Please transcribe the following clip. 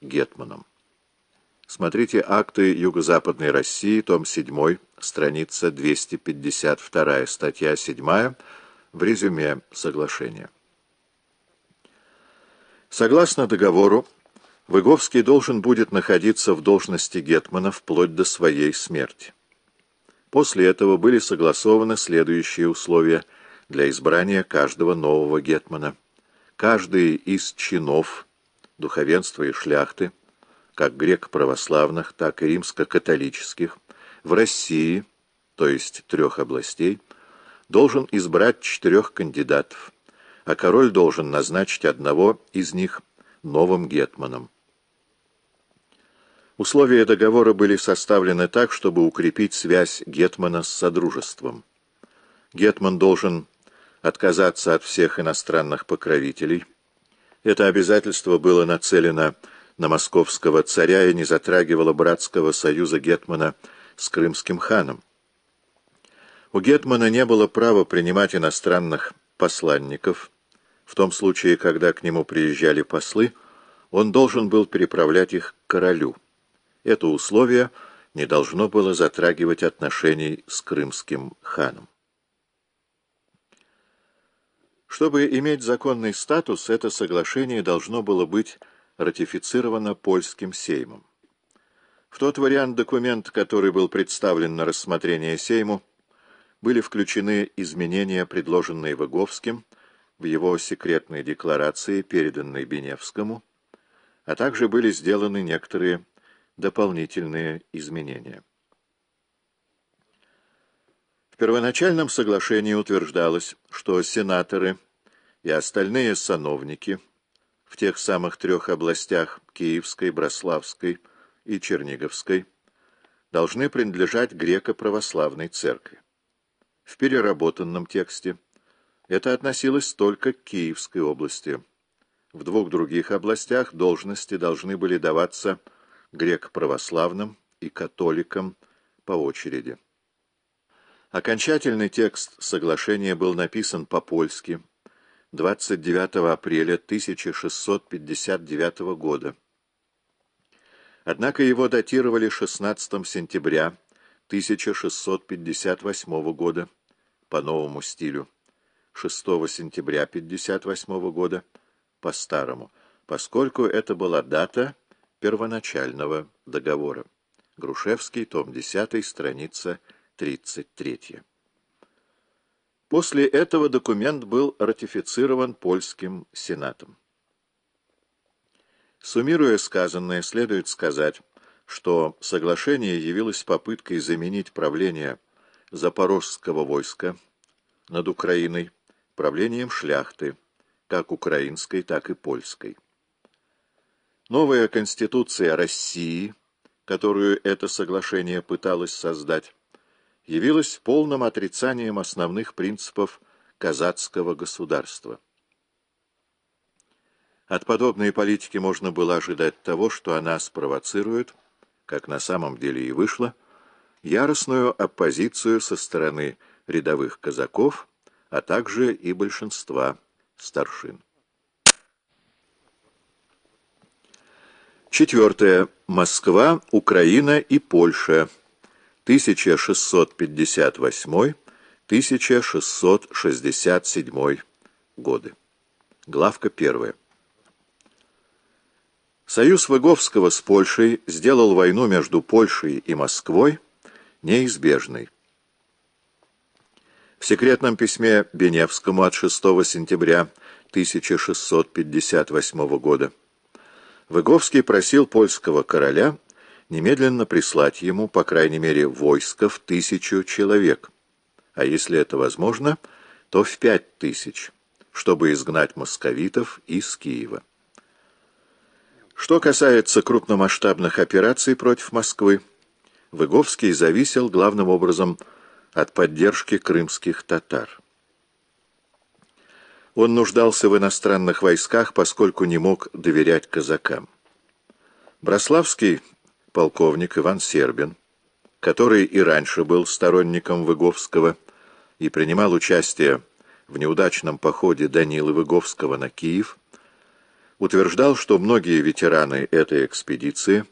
гетманом. Смотрите акты Юго-Западной России, том 7, страница 252, статья 7, в резюме соглашения. Согласно договору, Выговский должен будет находиться в должности гетмана вплоть до своей смерти. После этого были согласованы следующие условия для избрания каждого нового гетмана. Каждый из чинов, духовенства и шляхты, как греко-православных, так и римско-католических, в России, то есть трех областей, должен избрать четырех кандидатов, а король должен назначить одного из них новым гетманом. Условия договора были составлены так, чтобы укрепить связь Гетмана с Содружеством. Гетман должен отказаться от всех иностранных покровителей. Это обязательство было нацелено на московского царя и не затрагивало братского союза Гетмана с крымским ханом. У Гетмана не было права принимать иностранных посланников. В том случае, когда к нему приезжали послы, он должен был переправлять их к королю. Это условие не должно было затрагивать отношений с крымским ханом. Чтобы иметь законный статус, это соглашение должно было быть ратифицировано польским сеймом. В тот вариант документа, который был представлен на рассмотрение сейму, были включены изменения, предложенные Выговским в его секретной декларации, переданной Беневскому, а также были сделаны некоторые дополнительные изменения. В первоначальном соглашении утверждалось, что сенаторы и остальные сановники в тех самых трех областях Киевской, Брославской и Черниговской должны принадлежать греко-православной церкви. В переработанном тексте это относилось только к Киевской области. В двух других областях должности должны были даваться грек-православным и католикам по очереди. Окончательный текст соглашения был написан по-польски 29 апреля 1659 года. Однако его датировали 16 сентября 1658 года по новому стилю, 6 сентября 1958 года по старому, поскольку это была дата первоначального договора. Грушевский, том 10, страница 33. После этого документ был ратифицирован польским сенатом. Суммируя сказанное, следует сказать, что соглашение явилось попыткой заменить правление запорожского войска над Украиной правлением шляхты, как украинской, так и польской. Новая Конституция России, которую это соглашение пыталось создать, явилась полным отрицанием основных принципов казацкого государства. От подобной политики можно было ожидать того, что она спровоцирует, как на самом деле и вышло, яростную оппозицию со стороны рядовых казаков, а также и большинства старшин. Четвертое. Москва, Украина и Польша. 1668-1667 годы. Главка первая. Союз Выговского с Польшей сделал войну между Польшей и Москвой неизбежной. В секретном письме Беневскому от 6 сентября 1658 года Выговский просил польского короля немедленно прислать ему, по крайней мере, войско в тысячу человек, а если это возможно, то в пять тысяч, чтобы изгнать московитов из Киева. Что касается крупномасштабных операций против Москвы, Выговский зависел главным образом от поддержки крымских татар. Он нуждался в иностранных войсках, поскольку не мог доверять казакам. Брославский полковник Иван Сербин, который и раньше был сторонником Выговского и принимал участие в неудачном походе Данилы Выговского на Киев, утверждал, что многие ветераны этой экспедиции